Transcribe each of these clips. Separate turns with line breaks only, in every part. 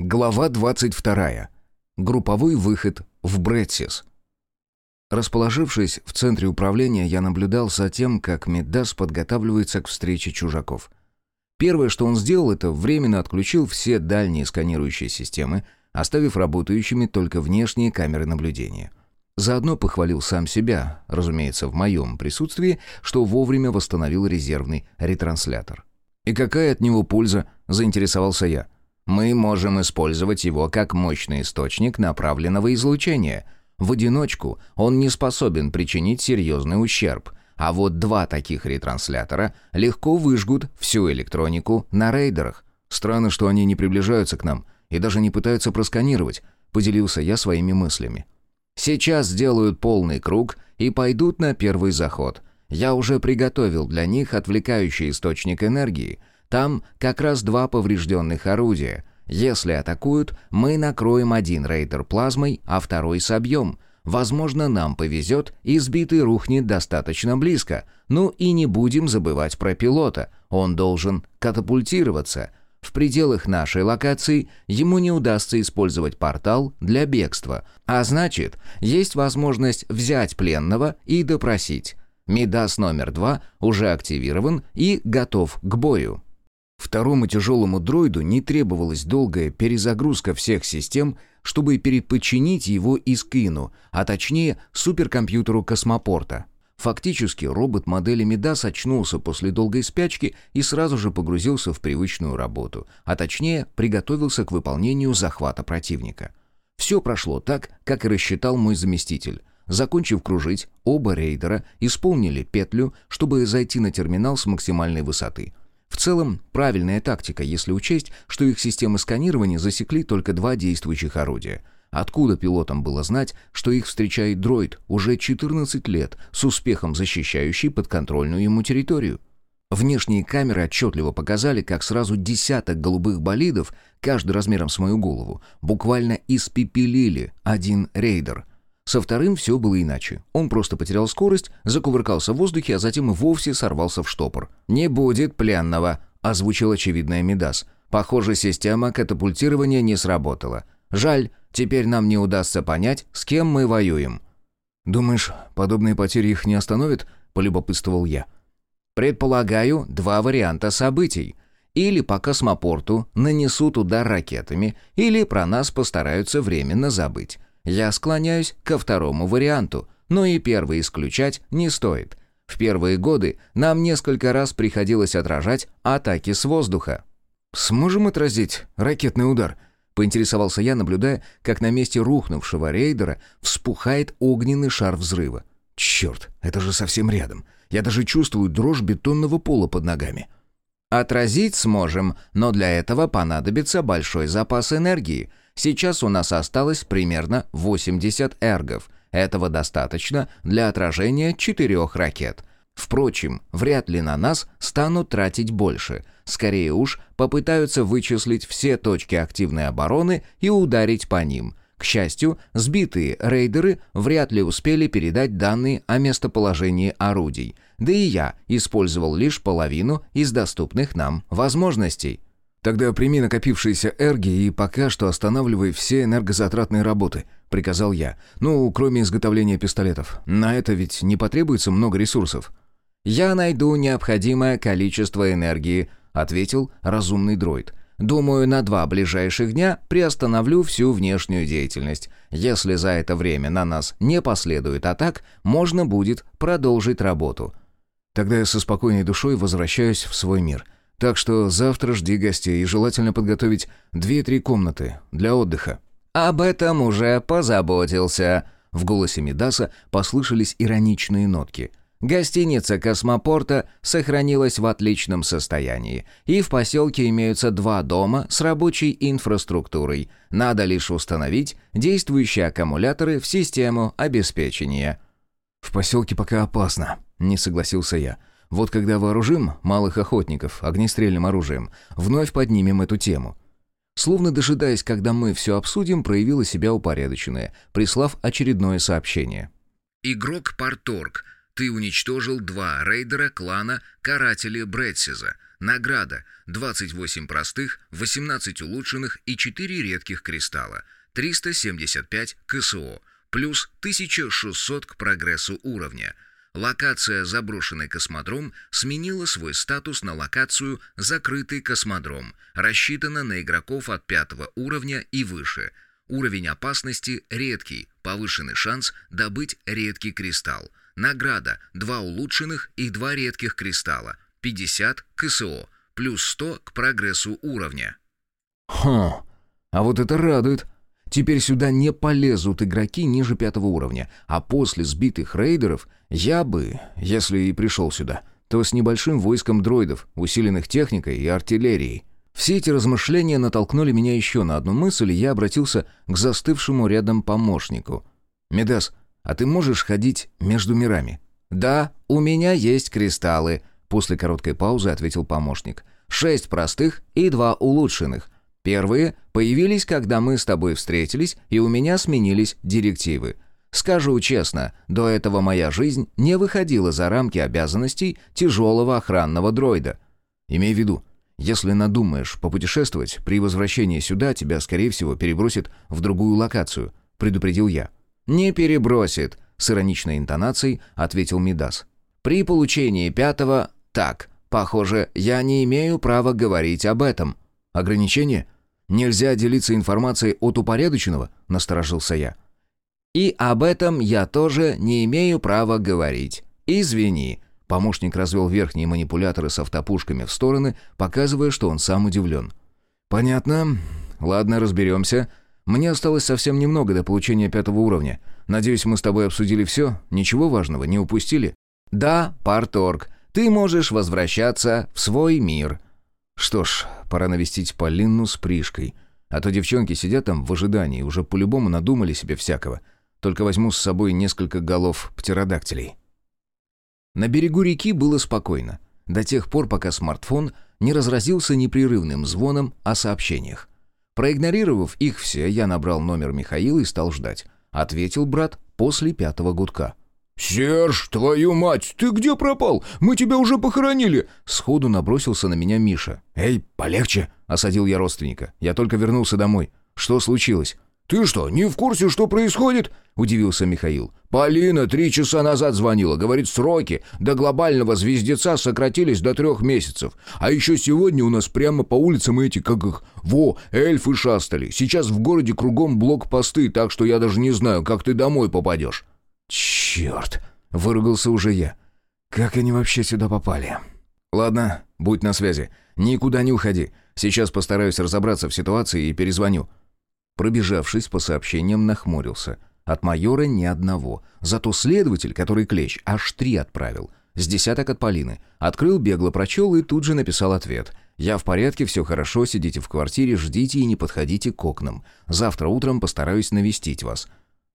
Глава 22. Групповой выход в Бретсис. Расположившись в центре управления, я наблюдал за тем, как Медас подготавливается к встрече чужаков. Первое, что он сделал, это временно отключил все дальние сканирующие системы, оставив работающими только внешние камеры наблюдения. Заодно похвалил сам себя, разумеется, в моем присутствии, что вовремя восстановил резервный ретранслятор. «И какая от него польза?» – заинтересовался я – мы можем использовать его как мощный источник направленного излучения. В одиночку он не способен причинить серьезный ущерб, а вот два таких ретранслятора легко выжгут всю электронику на рейдерах. Странно, что они не приближаются к нам и даже не пытаются просканировать, поделился я своими мыслями. Сейчас сделают полный круг и пойдут на первый заход. Я уже приготовил для них отвлекающий источник энергии, там как раз два поврежденных орудия. Если атакуют, мы накроем один рейдер плазмой, а второй собьем. Возможно, нам повезет, и сбитый рухнет достаточно близко. Ну и не будем забывать про пилота. Он должен катапультироваться. В пределах нашей локации ему не удастся использовать портал для бегства. А значит, есть возможность взять пленного и допросить. Мидас номер два уже активирован и готов к бою. Второму тяжелому дроиду не требовалась долгая перезагрузка всех систем, чтобы переподчинить его Искину, а точнее суперкомпьютеру космопорта. Фактически робот модели Медас очнулся после долгой спячки и сразу же погрузился в привычную работу, а точнее приготовился к выполнению захвата противника. Все прошло так, как и рассчитал мой заместитель. Закончив кружить, оба рейдера исполнили петлю, чтобы зайти на терминал с максимальной высоты – целом, правильная тактика, если учесть, что их системы сканирования засекли только два действующих орудия. Откуда пилотам было знать, что их встречает дроид, уже 14 лет, с успехом защищающий подконтрольную ему территорию? Внешние камеры отчетливо показали, как сразу десяток голубых болидов, каждый размером с мою голову, буквально испепелили один рейдер. Со вторым все было иначе. Он просто потерял скорость, закувыркался в воздухе, а затем и вовсе сорвался в штопор. «Не будет пленного», — озвучил очевидная Медас. «Похоже, система катапультирования не сработала. Жаль, теперь нам не удастся понять, с кем мы воюем».
«Думаешь, подобные потери их не остановят?» — полюбопытствовал я.
«Предполагаю, два варианта событий. Или по космопорту нанесут удар ракетами, или про нас постараются временно забыть. Я склоняюсь ко второму варианту, но и первый исключать не стоит. В первые годы нам несколько раз приходилось отражать атаки с воздуха.
«Сможем отразить ракетный удар?» — поинтересовался я, наблюдая, как на месте рухнувшего рейдера вспухает огненный шар взрыва. «Черт, это же совсем рядом. Я даже чувствую дрожь бетонного пола под ногами».
«Отразить сможем, но для этого понадобится большой запас энергии. Сейчас у нас осталось примерно 80 эргов. Этого достаточно для отражения четырех ракет. Впрочем, вряд ли на нас станут тратить больше. Скорее уж, попытаются вычислить все точки активной обороны и ударить по ним. К счастью, сбитые рейдеры вряд ли успели передать данные о местоположении орудий. Да и я использовал лишь половину из доступных нам возможностей.
«Тогда прими накопившиеся эрги и пока что останавливай все энергозатратные работы», — приказал я. «Ну, кроме изготовления пистолетов. На это ведь не потребуется много ресурсов».
«Я найду необходимое количество энергии», — ответил разумный дроид. «Думаю, на два ближайших дня приостановлю всю внешнюю деятельность. Если за это время на нас не последует атак, можно будет продолжить работу».
Тогда я со спокойной душой возвращаюсь в свой мир — так что завтра жди гостей и желательно подготовить две-три комнаты для отдыха».
«Об этом уже позаботился». В голосе Медаса послышались ироничные нотки. Гостиница «Космопорта» сохранилась в отличном состоянии, и в поселке имеются два дома с рабочей инфраструктурой. Надо лишь установить действующие аккумуляторы в систему обеспечения.
«В поселке пока опасно», — не согласился я. Вот когда вооружим малых охотников огнестрельным оружием, вновь поднимем эту тему. Словно дожидаясь, когда мы все обсудим, проявила себя упорядоченная, прислав очередное сообщение.
«Игрок Парторг, ты уничтожил два рейдера клана Каратели Бретсиза.
Награда – 28 простых, 18 улучшенных и 4 редких кристалла. 375 КСО, плюс 1600 к прогрессу уровня. Локация «Заброшенный космодром» сменила свой статус на локацию «Закрытый космодром», рассчитана на игроков от пятого уровня и выше. Уровень опасности редкий, повышенный шанс добыть редкий кристалл. Награда – 2 улучшенных и 2 редких кристалла, 50 КСО, плюс 100 к прогрессу уровня.
Хм, а вот это радует. Теперь сюда не полезут игроки ниже пятого уровня, а после сбитых рейдеров я бы, если и пришел сюда, то с небольшим войском дроидов, усиленных техникой и артиллерией. Все эти размышления натолкнули меня еще на одну мысль, и я обратился к застывшему рядом помощнику. «Медас, а ты можешь ходить между мирами?» «Да, у меня есть кристаллы», — после короткой паузы ответил помощник. «Шесть простых и два улучшенных. Первые появились, когда мы с тобой встретились, и у меня сменились директивы. Скажу честно, до этого моя жизнь не выходила за рамки обязанностей тяжелого охранного дроида. Имей в виду, если надумаешь попутешествовать, при возвращении сюда тебя, скорее всего, перебросит в другую локацию», — предупредил я. «Не перебросит», — с ироничной интонацией ответил Мидас. «При получении пятого... Так, похоже, я не имею права говорить об этом». «Ограничение? Нельзя делиться информацией от упорядоченного?» — насторожился я. «И об этом я тоже не имею права говорить. Извини». Помощник развел верхние манипуляторы с автопушками в стороны, показывая, что он сам удивлен. «Понятно. Ладно, разберемся. Мне осталось совсем немного до получения пятого уровня. Надеюсь, мы с тобой обсудили все? Ничего важного не упустили?» «Да, Парторг, ты можешь возвращаться в свой мир». «Что ж, пора навестить Полинну с Пришкой. А то девчонки сидят там в ожидании, уже по-любому надумали себе всякого. Только возьму с собой несколько голов птеродактилей». На берегу реки было спокойно, до тех пор, пока смартфон не разразился непрерывным звоном о сообщениях. Проигнорировав их все, я набрал номер Михаила и стал ждать. Ответил брат после пятого гудка.
«Серж, твою мать, ты где пропал? Мы тебя уже похоронили!»
Сходу набросился на меня Миша. «Эй, полегче!» — осадил я родственника. «Я только вернулся домой. Что случилось?»
«Ты что, не в курсе, что происходит?» — удивился Михаил. «Полина три часа назад звонила. Говорит, сроки до глобального звездеца сократились до трех месяцев. А еще сегодня у нас прямо по улицам эти, как их, во, эльфы шастали. Сейчас в городе кругом блокпосты, так что я даже не знаю, как ты домой попадешь».
«Черт!» — выругался уже я. «Как они вообще сюда попали?» «Ладно, будь на связи. Никуда не уходи. Сейчас постараюсь разобраться в ситуации и перезвоню». Пробежавшись по сообщениям, нахмурился. От майора ни одного. Зато следователь, который клещ, аж три отправил. С десяток от Полины. Открыл, бегло прочел и тут же написал ответ. «Я в порядке, все хорошо, сидите в квартире, ждите и не подходите к окнам. Завтра утром постараюсь навестить вас».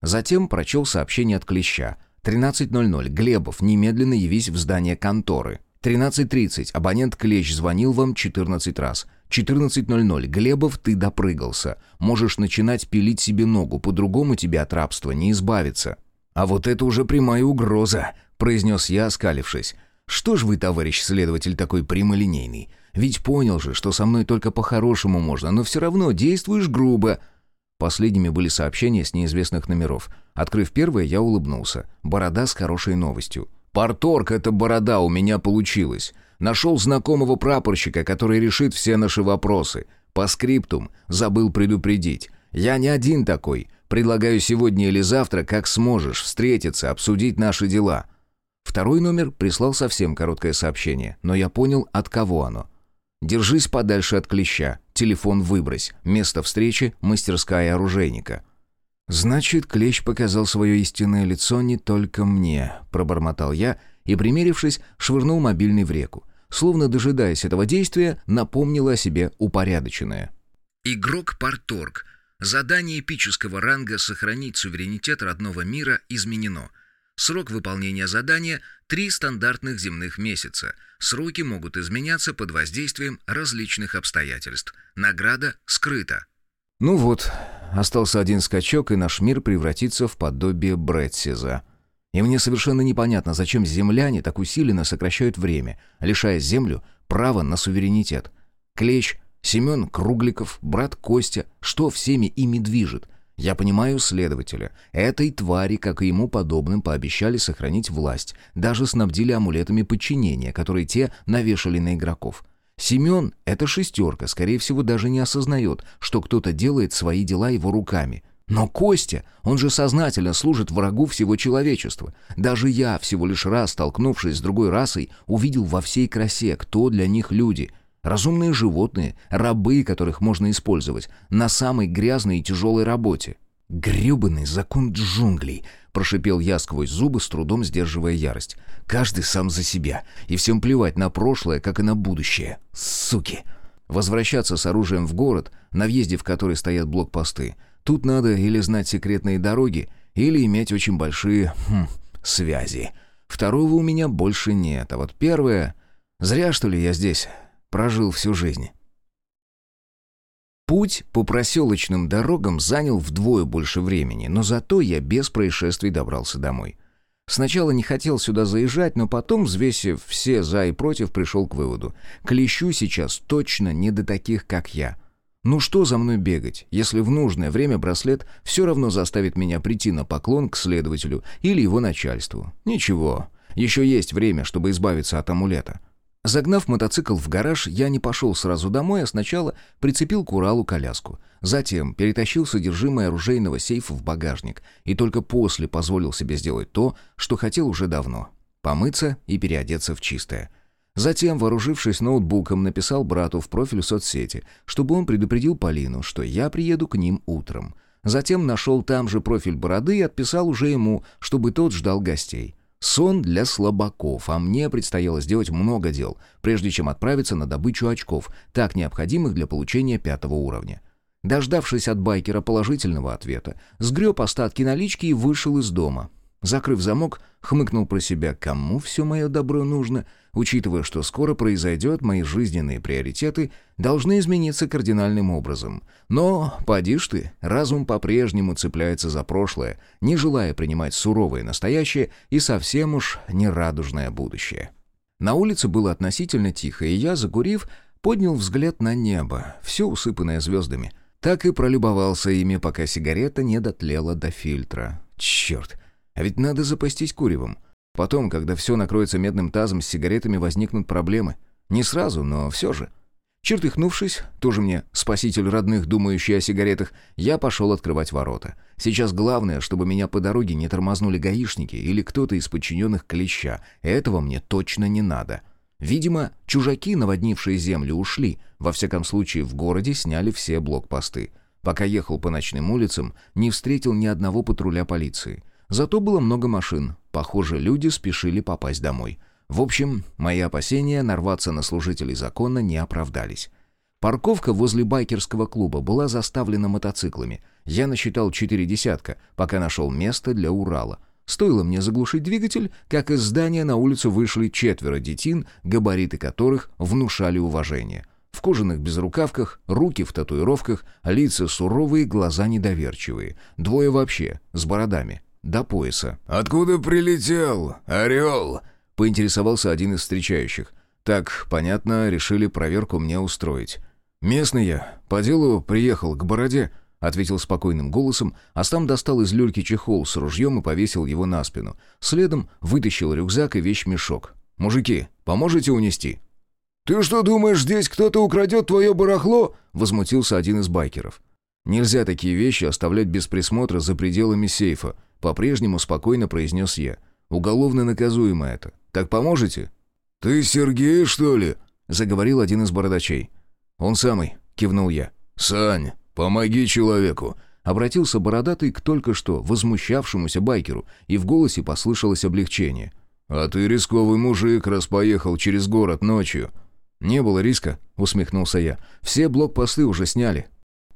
Затем прочел сообщение от клеща. 13.00. Глебов, немедленно явись в здание конторы. 13.30. Абонент Клещ звонил вам 14 раз. 14.00. Глебов, ты допрыгался. Можешь начинать пилить себе ногу, по-другому тебе от рабства не избавиться». «А вот это уже прямая угроза», — произнес я, оскалившись. «Что ж вы, товарищ следователь, такой прямолинейный? Ведь понял же, что со мной только по-хорошему можно, но все равно действуешь грубо». Последними были сообщения с неизвестных номеров. Открыв первое, я улыбнулся. Борода с хорошей новостью. «Парторг, это борода, у меня получилось. Нашел знакомого прапорщика, который решит все наши вопросы. По скриптум забыл предупредить. Я не один такой. Предлагаю сегодня или завтра, как сможешь, встретиться, обсудить наши дела». Второй номер прислал совсем короткое сообщение, но я понял, от кого оно. «Держись подальше от клеща. Телефон выбрось. Место встречи – мастерская оружейника». «Значит, клещ показал свое истинное лицо не только мне», — пробормотал я и, примерившись, швырнул мобильный в реку. Словно дожидаясь этого действия, напомнила о себе упорядоченное.
Игрок Парторг. Задание эпического ранга «Сохранить суверенитет родного мира» изменено. Срок выполнения задания – три стандартных земных месяца. Сроки могут изменяться под воздействием различных обстоятельств. Награда скрыта.
Ну вот, остался один скачок, и наш мир превратится в подобие Брэдсиза. И мне совершенно непонятно, зачем земляне так усиленно сокращают время, лишая Землю
право на суверенитет. Клещ, Семен Кругликов, брат Костя, что всеми ими движет? Я понимаю следователя. Этой твари, как и ему подобным, пообещали сохранить власть, даже снабдили амулетами подчинения, которые те навешали на игроков. Семен — это шестерка, скорее всего, даже не осознает, что кто-то делает свои дела его руками. Но Костя, он же сознательно служит врагу всего человечества. Даже я, всего лишь раз столкнувшись с другой расой, увидел во всей красе, кто для них люди — Разумные животные, рабы, которых можно использовать на самой грязной и тяжелой работе. «Гребаный закон джунглей!» — прошипел я сквозь зубы, с трудом сдерживая ярость. «Каждый сам за себя, и всем плевать на прошлое, как и на будущее. Суки!» Возвращаться с оружием в город, на въезде в который стоят блокпосты, тут надо или знать секретные дороги, или иметь очень большие хм, связи. Второго у меня больше нет, а вот первое... Зря, что ли, я здесь прожил всю жизнь. Путь по проселочным дорогам занял вдвое больше времени, но зато я без происшествий добрался домой. Сначала не хотел сюда заезжать, но потом, взвесив все «за» и «против», пришел к выводу. Клещу сейчас точно не до таких, как я. Ну что за мной бегать, если в нужное время браслет все равно заставит меня прийти на поклон к следователю или его начальству? Ничего, еще есть время, чтобы избавиться от амулета. Загнав мотоцикл в гараж, я не пошел сразу домой, а сначала прицепил к Уралу коляску. Затем перетащил содержимое оружейного сейфа в багажник и только после позволил себе сделать то, что хотел уже давно — помыться и переодеться в чистое. Затем, вооружившись ноутбуком, написал брату в профиль соцсети, чтобы он предупредил Полину, что я приеду к ним утром. Затем нашел там же профиль бороды и отписал уже ему, чтобы тот ждал гостей. Сон для слабаков, а мне предстояло сделать много дел, прежде чем отправиться на добычу очков, так необходимых для получения пятого уровня. Дождавшись от байкера положительного ответа, сгреб остатки налички и вышел из дома. Закрыв замок, хмыкнул про себя, кому все мое добро нужно, учитывая, что скоро произойдет, мои жизненные приоритеты должны измениться кардинальным образом. Но, поди ж ты, разум по-прежнему цепляется за прошлое, не желая принимать суровое настоящее и совсем уж нерадужное будущее. На улице было относительно тихо, и я, закурив, поднял взгляд на небо, все усыпанное звездами. Так и пролюбовался ими, пока сигарета не дотлела до фильтра. Черт! А ведь надо запастись куревом. Потом, когда все накроется медным тазом, с сигаретами возникнут проблемы. Не сразу, но все же. Чертыхнувшись, тоже мне спаситель родных, думающий о сигаретах, я пошел открывать ворота. Сейчас главное, чтобы меня по дороге не тормознули гаишники или кто-то из подчиненных клеща. Этого мне точно не надо. Видимо, чужаки, наводнившие землю, ушли. Во всяком случае, в городе сняли все блокпосты. Пока ехал по ночным улицам, не встретил ни одного патруля полиции. Зато было много машин. Похоже, люди спешили попасть домой. В общем, мои опасения нарваться на служителей закона не оправдались. Парковка возле байкерского клуба была заставлена мотоциклами. Я насчитал четыре десятка, пока нашел место для Урала. Стоило мне заглушить двигатель, как из здания на улицу вышли четверо детин, габариты которых внушали уважение. В кожаных безрукавках, руки в татуировках, лица суровые, глаза недоверчивые. Двое вообще, с бородами до пояса.
«Откуда прилетел, орел?»
— поинтересовался один из встречающих. Так, понятно, решили проверку мне устроить. «Местный я, по делу приехал к бороде», — ответил спокойным голосом, а сам достал из люльки чехол с ружьем и повесил его на спину. Следом вытащил рюкзак и вещмешок. «Мужики, поможете унести?»
«Ты что думаешь, здесь кто-то украдет твое барахло?» — возмутился один из байкеров.
«Нельзя такие вещи оставлять без присмотра за пределами сейфа», по-прежнему спокойно произнес я. «Уголовно наказуемо это. Так поможете?»
«Ты Сергей, что ли?»
— заговорил один из бородачей. «Он самый», — кивнул я.
«Сань, помоги человеку», —
обратился бородатый к только что возмущавшемуся байкеру, и в голосе послышалось облегчение.
«А ты рисковый мужик, раз поехал через город ночью».
«Не было риска», — усмехнулся я. «Все блокпосты уже сняли».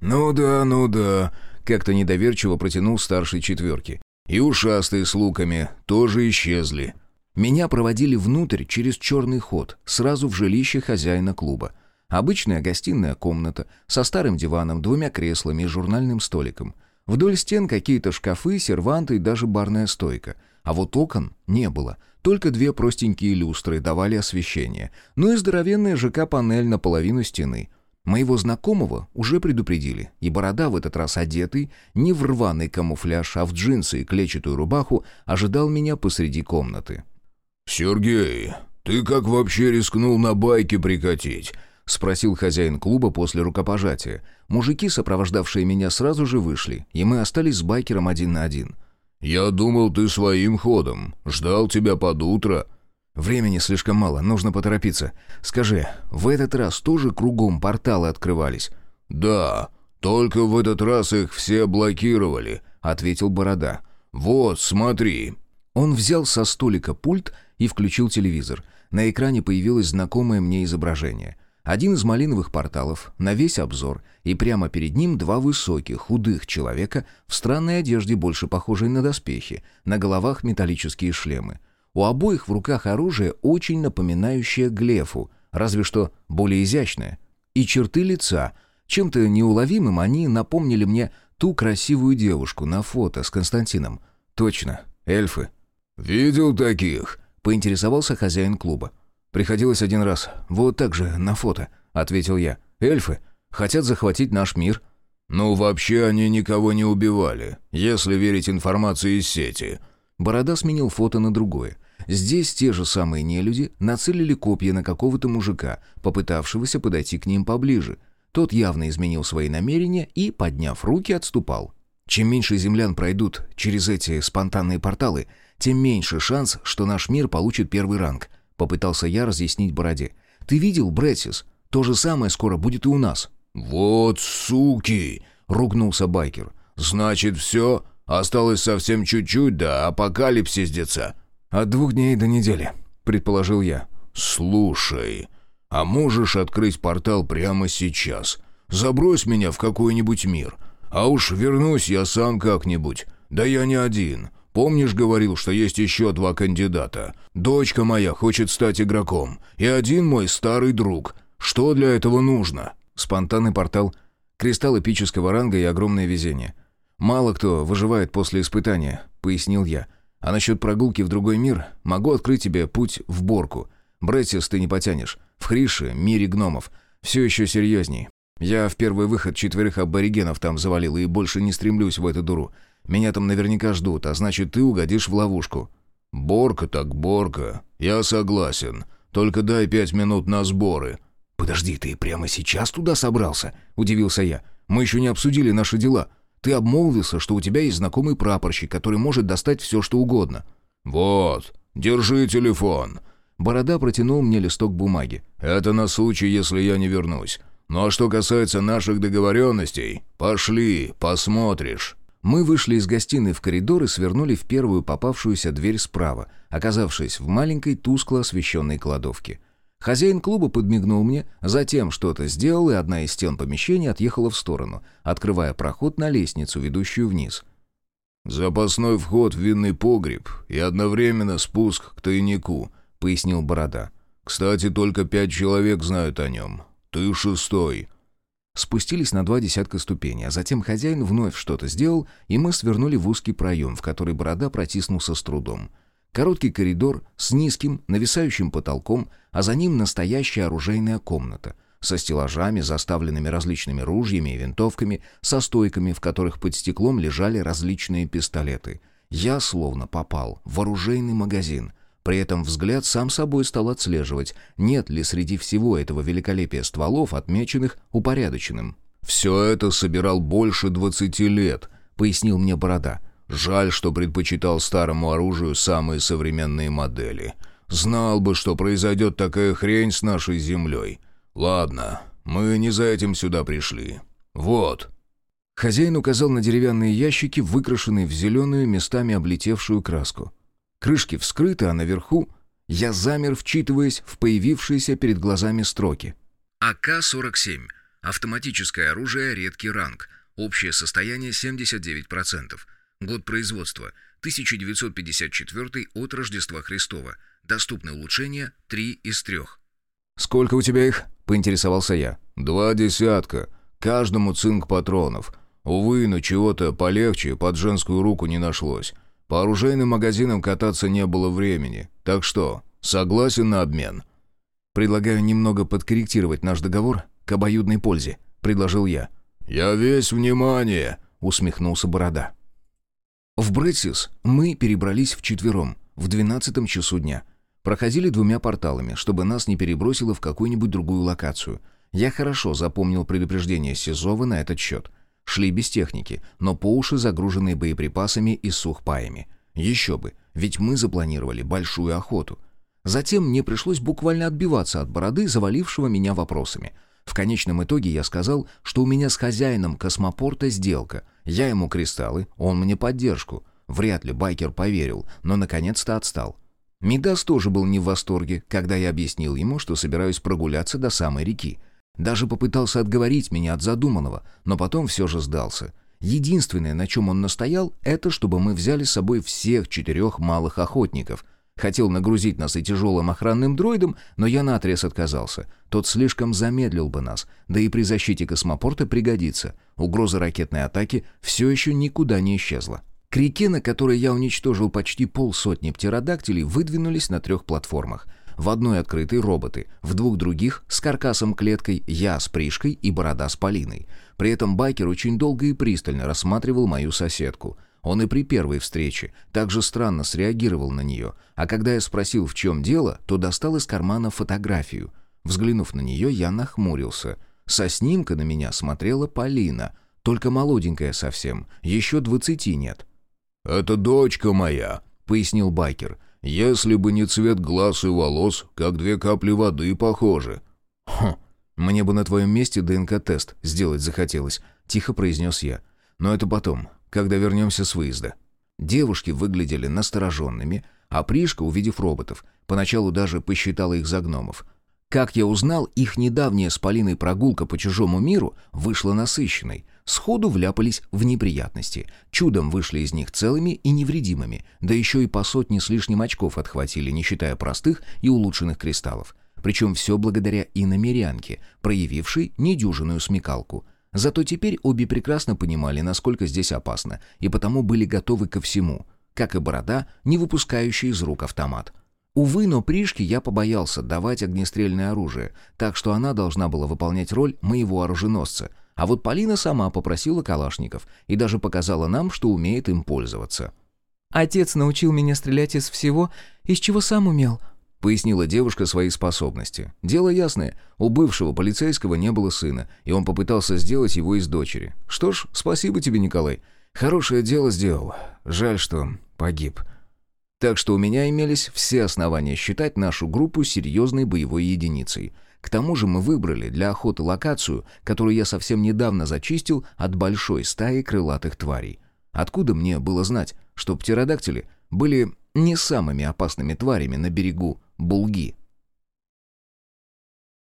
«Ну да, ну да», —
как-то недоверчиво протянул старший четверки.
И ушастые с луками тоже исчезли.
Меня проводили внутрь через черный ход, сразу в жилище хозяина клуба. Обычная гостиная комната со старым диваном, двумя креслами и журнальным столиком. Вдоль стен какие-то шкафы, серванты и даже барная стойка. А вот окон не было, Только две простенькие люстры давали освещение, ну и здоровенная ЖК-панель наполовину стены. Моего знакомого уже предупредили, и борода в этот раз одетый, не в рваный камуфляж, а в джинсы и клетчатую рубаху, ожидал меня посреди комнаты.
«Сергей, ты как вообще рискнул на байке прикатить?» — спросил хозяин клуба после рукопожатия.
Мужики, сопровождавшие меня, сразу же вышли, и мы остались с байкером один на один.
«Я думал, ты своим ходом. Ждал тебя под утро».
«Времени слишком мало, нужно поторопиться. Скажи, в этот раз тоже кругом порталы открывались?»
«Да, только в этот раз их все блокировали», — ответил Борода. «Вот, смотри».
Он взял со столика пульт и включил телевизор. На экране появилось знакомое мне изображение — один из малиновых порталов, на весь обзор, и прямо перед ним два высоких, худых человека в странной одежде, больше похожей на доспехи, на головах металлические шлемы. У обоих в руках оружие, очень напоминающее глефу, разве что более изящное. И черты лица, чем-то неуловимым они напомнили мне ту красивую девушку на фото с Константином. Точно, эльфы.
«Видел таких?»
— поинтересовался хозяин клуба. «Приходилось один раз. Вот так же, на фото», — ответил я. «Эльфы хотят захватить наш мир».
«Ну, вообще они никого не убивали, если верить информации из сети».
Борода сменил фото на другое. Здесь те же самые нелюди нацелили копья на какого-то мужика, попытавшегося подойти к ним поближе. Тот явно изменил свои намерения и, подняв руки, отступал. Чем меньше землян пройдут через эти спонтанные порталы, тем меньше шанс, что наш мир получит первый ранг. Попытался я разъяснить Бороде. «Ты видел, Брэдсис? То же самое скоро будет и у нас».
«Вот суки!» — ругнулся байкер. «Значит, все? Осталось совсем чуть-чуть, да апокалипсис деца».
«От двух дней до недели», — предположил я.
«Слушай, а можешь открыть портал прямо сейчас? Забрось меня в какой-нибудь мир, а уж вернусь я сам как-нибудь. Да я не один. Помнишь, говорил, что есть еще два кандидата? Дочка моя хочет стать игроком, и один мой старый друг. Что для этого нужно?»
Спонтанный портал, кристалл эпического ранга и огромное везение. «Мало кто выживает после испытания», — пояснил я. «А насчет прогулки в другой мир могу открыть тебе путь в Борку. Брэдсис ты не потянешь. В Хрише, мире гномов. Все еще серьезней. Я в первый выход четверых аборигенов там завалил и больше не стремлюсь в эту дуру. Меня там наверняка ждут, а значит, ты угодишь в ловушку».
«Борка так борка. Я согласен. Только дай пять минут на сборы».
«Подожди, ты прямо сейчас туда собрался?» – удивился я. «Мы еще не обсудили наши дела. Ты обмолвился, что у тебя есть знакомый прапорщик, который может достать все, что угодно».
«Вот, держи телефон».
Борода протянул мне листок бумаги.
«Это на случай, если я не вернусь. Ну а что касается наших договоренностей, пошли, посмотришь».
Мы вышли из гостиной в коридор и свернули в первую попавшуюся дверь справа, оказавшись в маленькой тускло освещенной кладовке. Хозяин клуба подмигнул мне, затем что-то сделал, и одна из стен помещения отъехала в сторону, открывая проход на лестницу, ведущую вниз.
«Запасной вход в винный погреб и одновременно спуск к тайнику», — пояснил Борода. «Кстати, только пять человек знают о нем. Ты шестой».
Спустились на два десятка ступеней, а затем хозяин вновь что-то сделал, и мы свернули в узкий проем, в который борода протиснулся с трудом. Короткий коридор с низким, нависающим потолком, а за ним настоящая оружейная комната со стеллажами, заставленными различными ружьями и винтовками, со стойками, в которых под стеклом лежали различные пистолеты. Я словно попал в оружейный магазин, при этом взгляд сам собой стал отслеживать, нет ли среди всего этого великолепия стволов, отмеченных упорядоченным.
«Все это собирал больше двадцати лет», — пояснил мне Борода. «Жаль, что предпочитал старому оружию самые современные модели. Знал бы, что произойдет такая хрень с нашей землей. Ладно, мы не за этим сюда пришли. Вот».
Хозяин указал на деревянные ящики, выкрашенные в зеленую, местами облетевшую краску. Крышки вскрыты, а наверху я замер, вчитываясь в появившиеся перед глазами строки. АК-47. Автоматическое оружие, редкий ранг. Общее состояние 79%. Год производства 1954 от Рождества Христова. Доступны улучшения 3 из 3. «Сколько у тебя их?» — поинтересовался я.
«Два десятка. Каждому цинк патронов. Увы, но чего-то полегче под женскую руку не нашлось. По оружейным магазинам кататься не было времени. Так что, согласен на обмен?»
«Предлагаю немного подкорректировать наш договор к обоюдной пользе», — предложил я.
«Я весь внимание», —
усмехнулся Борода. В Брэдсис мы перебрались вчетвером, в двенадцатом часу дня. Проходили двумя порталами, чтобы нас не перебросило в какую-нибудь другую локацию. Я хорошо запомнил предупреждение Сизова на этот счет. Шли без техники, но по уши загруженные боеприпасами и сухпаями. Еще бы, ведь мы запланировали большую охоту. Затем мне пришлось буквально отбиваться от бороды, завалившего меня вопросами — в конечном итоге я сказал, что у меня с хозяином космопорта сделка. Я ему кристаллы, он мне поддержку. Вряд ли байкер поверил, но наконец-то отстал. Мидас тоже был не в восторге, когда я объяснил ему, что собираюсь прогуляться до самой реки. Даже попытался отговорить меня от задуманного, но потом все же сдался. Единственное, на чем он настоял, это чтобы мы взяли с собой всех четырех малых охотников — Хотел нагрузить нас и тяжелым охранным дроидом, но я наотрез отказался. Тот слишком замедлил бы нас, да и при защите космопорта пригодится. Угроза ракетной атаки все еще никуда не исчезла. К реке, на которой я уничтожил почти полсотни птеродактилей, выдвинулись на трех платформах. В одной открытые роботы, в двух других с каркасом-клеткой, я с Пришкой и Борода с Полиной. При этом байкер очень долго и пристально рассматривал мою соседку — он и при первой встрече также странно среагировал на нее, а когда я спросил, в чем дело, то достал из кармана фотографию. Взглянув на нее, я нахмурился. Со снимка на меня смотрела Полина, только молоденькая совсем, еще двадцати нет.
«Это дочка моя», — пояснил байкер. «Если бы не цвет глаз и волос, как две капли воды похожи».
«Хм, мне бы на твоем месте ДНК-тест сделать захотелось», — тихо произнес я. «Но это потом когда вернемся с выезда. Девушки выглядели настороженными, а Пришка, увидев роботов, поначалу даже посчитала их за гномов. Как я узнал, их недавняя с Полиной прогулка по чужому миру вышла насыщенной. Сходу вляпались в неприятности. Чудом вышли из них целыми и невредимыми, да еще и по сотне с лишним очков отхватили, не считая простых и улучшенных кристаллов. Причем все благодаря иномерянке, проявившей недюжинную смекалку – Зато теперь обе прекрасно понимали, насколько здесь опасно, и потому были готовы ко всему, как и борода, не выпускающая из рук автомат. Увы, но Пришке я побоялся давать огнестрельное оружие, так что она должна была выполнять роль моего оруженосца. А вот Полина сама попросила калашников и даже показала нам, что умеет им пользоваться.
«Отец научил меня стрелять из всего, из чего сам умел», —
пояснила девушка свои способности. «Дело ясное, у бывшего полицейского не было сына, и он попытался сделать его из дочери. Что ж, спасибо тебе, Николай. Хорошее дело сделал. Жаль, что погиб». Так что у меня имелись все основания считать нашу группу серьезной боевой единицей. К тому же мы выбрали для охоты локацию, которую я совсем недавно зачистил от большой стаи крылатых тварей. Откуда мне было знать, что птеродактили были не самыми опасными тварями на берегу Булги.